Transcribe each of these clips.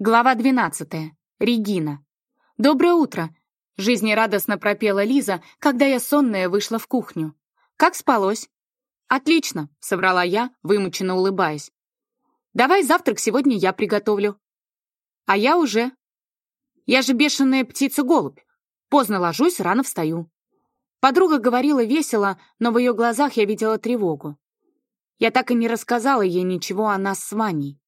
Глава 12. Регина. «Доброе утро!» — жизнерадостно пропела Лиза, когда я сонная вышла в кухню. «Как спалось?» «Отлично!» — соврала я, вымученно улыбаясь. «Давай завтрак сегодня я приготовлю». «А я уже...» «Я же бешеная птица-голубь. Поздно ложусь, рано встаю». Подруга говорила весело, но в ее глазах я видела тревогу. Я так и не рассказала ей ничего о нас с Ваней.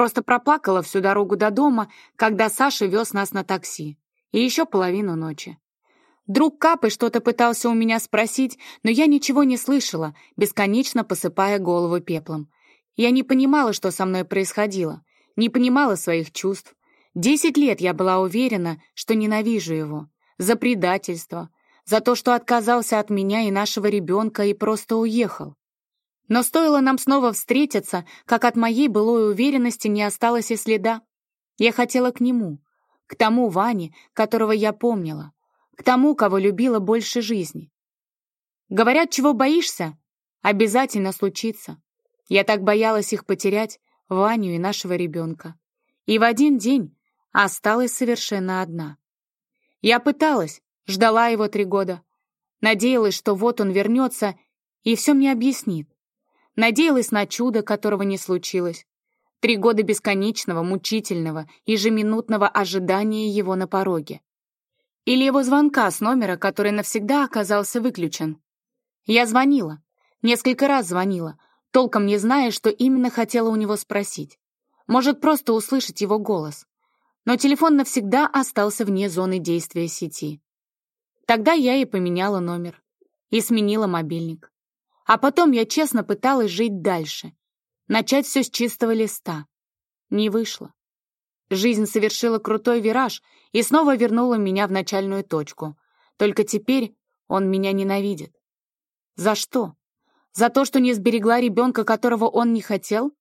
Просто проплакала всю дорогу до дома, когда Саша вез нас на такси. И еще половину ночи. Друг Капы что-то пытался у меня спросить, но я ничего не слышала, бесконечно посыпая голову пеплом. Я не понимала, что со мной происходило, не понимала своих чувств. Десять лет я была уверена, что ненавижу его. За предательство, за то, что отказался от меня и нашего ребенка и просто уехал. Но стоило нам снова встретиться, как от моей былой уверенности не осталось и следа. Я хотела к нему, к тому Ване, которого я помнила, к тому, кого любила больше жизни. Говорят, чего боишься, обязательно случится. Я так боялась их потерять, Ваню и нашего ребенка. И в один день осталась совершенно одна. Я пыталась, ждала его три года. Надеялась, что вот он вернется и все мне объяснит. Надеялась на чудо, которого не случилось. Три года бесконечного, мучительного, ежеминутного ожидания его на пороге. Или его звонка с номера, который навсегда оказался выключен. Я звонила. Несколько раз звонила, толком не зная, что именно хотела у него спросить. Может, просто услышать его голос. Но телефон навсегда остался вне зоны действия сети. Тогда я и поменяла номер. И сменила мобильник. А потом я честно пыталась жить дальше, начать все с чистого листа. Не вышло. Жизнь совершила крутой вираж и снова вернула меня в начальную точку. Только теперь он меня ненавидит. За что? За то, что не сберегла ребенка, которого он не хотел?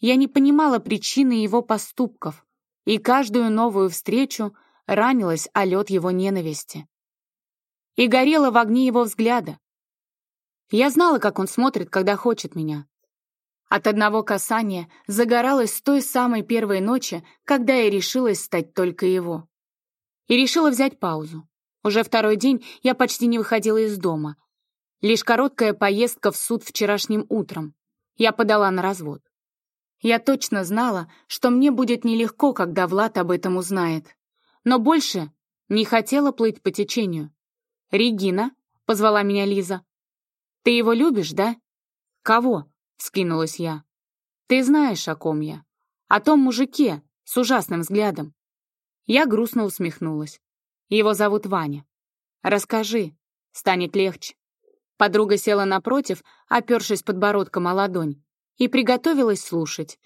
Я не понимала причины его поступков, и каждую новую встречу ранилась о лед его ненависти. И горела в огне его взгляда, я знала, как он смотрит, когда хочет меня. От одного касания загоралась с той самой первой ночи, когда я решилась стать только его. И решила взять паузу. Уже второй день я почти не выходила из дома. Лишь короткая поездка в суд вчерашним утром. Я подала на развод. Я точно знала, что мне будет нелегко, когда Влад об этом узнает. Но больше не хотела плыть по течению. «Регина», — позвала меня Лиза, «Ты его любишь, да?» «Кого?» — скинулась я. «Ты знаешь, о ком я. О том мужике с ужасным взглядом». Я грустно усмехнулась. «Его зовут Ваня. Расскажи, станет легче». Подруга села напротив, опершись подбородком о ладонь, и приготовилась слушать.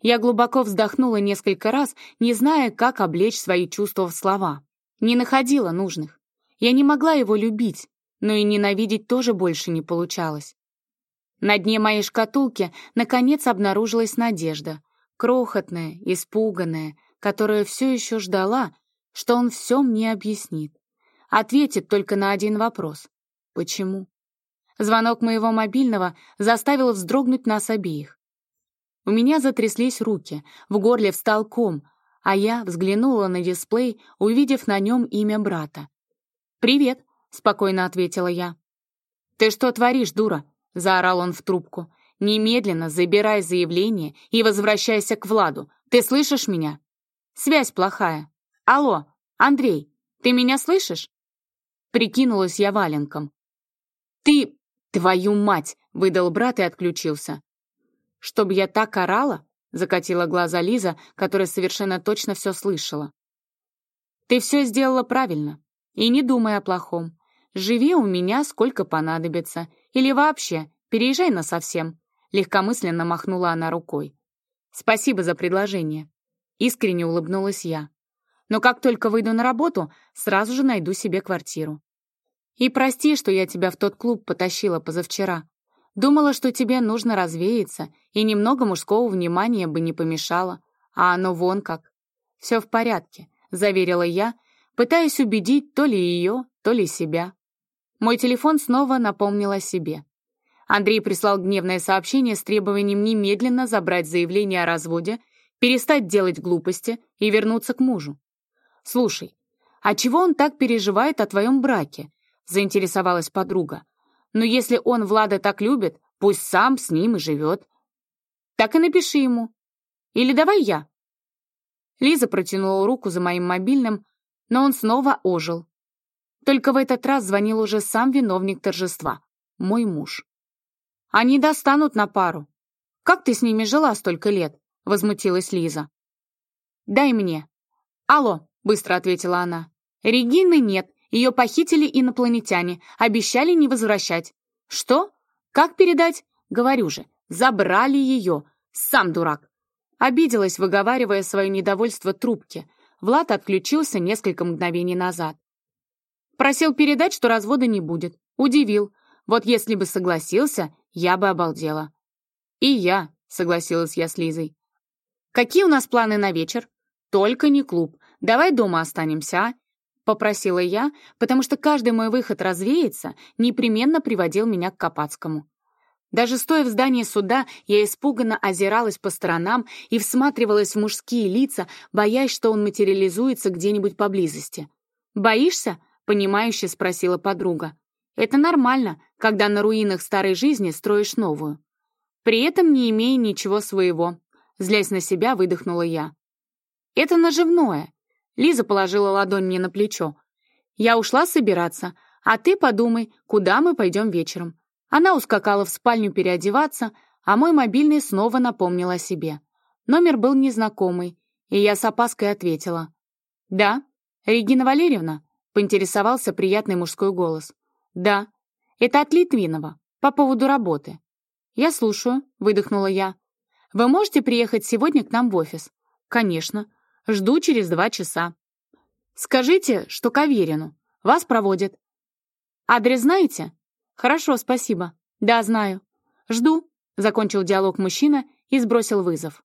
Я глубоко вздохнула несколько раз, не зная, как облечь свои чувства в слова. Не находила нужных. Я не могла его любить, но и ненавидеть тоже больше не получалось. На дне моей шкатулки наконец обнаружилась надежда, крохотная, испуганная, которая все еще ждала, что он все мне объяснит. Ответит только на один вопрос. Почему? Звонок моего мобильного заставил вздрогнуть нас обеих. У меня затряслись руки, в горле встал ком, а я взглянула на дисплей, увидев на нем имя брата. «Привет», спокойно ответила я. «Ты что творишь, дура?» — заорал он в трубку. «Немедленно забирай заявление и возвращайся к Владу. Ты слышишь меня?» «Связь плохая. Алло, Андрей, ты меня слышишь?» Прикинулась я валенком. «Ты... твою мать!» — выдал брат и отключился. «Чтоб я так орала?» — закатила глаза Лиза, которая совершенно точно все слышала. «Ты все сделала правильно. И не думай о плохом. Живи у меня сколько понадобится. Или вообще, переезжай на совсем. Легкомысленно махнула она рукой. Спасибо за предложение. Искренне улыбнулась я. Но как только выйду на работу, сразу же найду себе квартиру. И прости, что я тебя в тот клуб потащила позавчера. Думала, что тебе нужно развеяться, и немного мужского внимания бы не помешало. А оно вон как. Все в порядке, заверила я, пытаясь убедить то ли ее, то ли себя. Мой телефон снова напомнил о себе. Андрей прислал гневное сообщение с требованием немедленно забрать заявление о разводе, перестать делать глупости и вернуться к мужу. «Слушай, а чего он так переживает о твоем браке?» — заинтересовалась подруга. «Ну, если он Влада так любит, пусть сам с ним и живет. Так и напиши ему. Или давай я». Лиза протянула руку за моим мобильным, но он снова ожил. Только в этот раз звонил уже сам виновник торжества — мой муж. «Они достанут на пару. Как ты с ними жила столько лет?» — возмутилась Лиза. «Дай мне». «Алло», — быстро ответила она. «Регины нет, ее похитили инопланетяне, обещали не возвращать». «Что? Как передать?» «Говорю же, забрали ее. Сам дурак». Обиделась, выговаривая свое недовольство трубке. Влад отключился несколько мгновений назад. Просил передать, что развода не будет. Удивил. Вот если бы согласился, я бы обалдела. «И я», — согласилась я с Лизой. «Какие у нас планы на вечер?» «Только не клуб. Давай дома останемся, а?» Попросила я, потому что каждый мой выход развеяться непременно приводил меня к Капацкому. Даже стоя в здании суда, я испуганно озиралась по сторонам и всматривалась в мужские лица, боясь, что он материализуется где-нибудь поблизости. «Боишься?» — понимающе спросила подруга. «Это нормально, когда на руинах старой жизни строишь новую. При этом не имея ничего своего». Злясь на себя, выдохнула я. «Это наживное». Лиза положила ладонь мне на плечо. «Я ушла собираться, а ты подумай, куда мы пойдем вечером». Она ускакала в спальню переодеваться, а мой мобильный снова напомнил о себе. Номер был незнакомый, и я с опаской ответила. «Да, Регина Валерьевна?» — поинтересовался приятный мужской голос. «Да, это от Литвинова, по поводу работы». «Я слушаю», — выдохнула я. «Вы можете приехать сегодня к нам в офис?» «Конечно. Жду через два часа». «Скажите, что к Аверину. Вас проводят». «Адрес знаете?» «Хорошо, спасибо. Да, знаю. Жду», — закончил диалог мужчина и сбросил вызов.